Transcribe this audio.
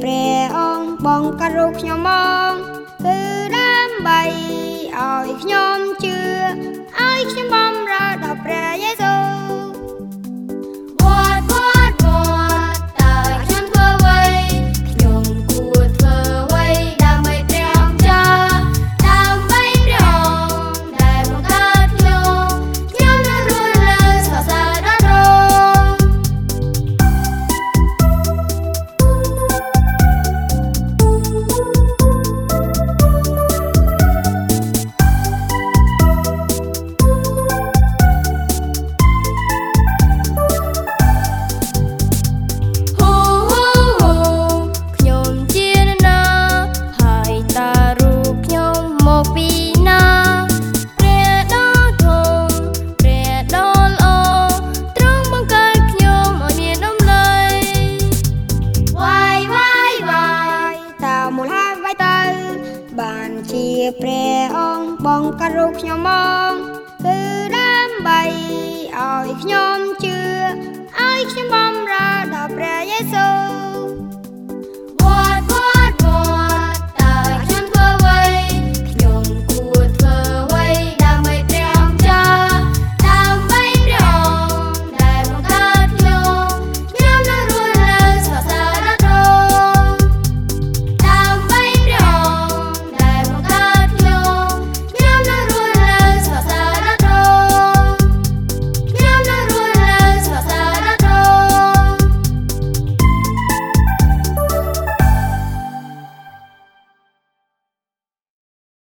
ព្រះអង្គបងករុខ្ញុំមកគឺដើម្បីឲ្យខ្ញុំជឿ បានជាព្រះអង្គបងករុខ្ញុំមកគឺដើម្បីឲ្យខ្ញុំជឿ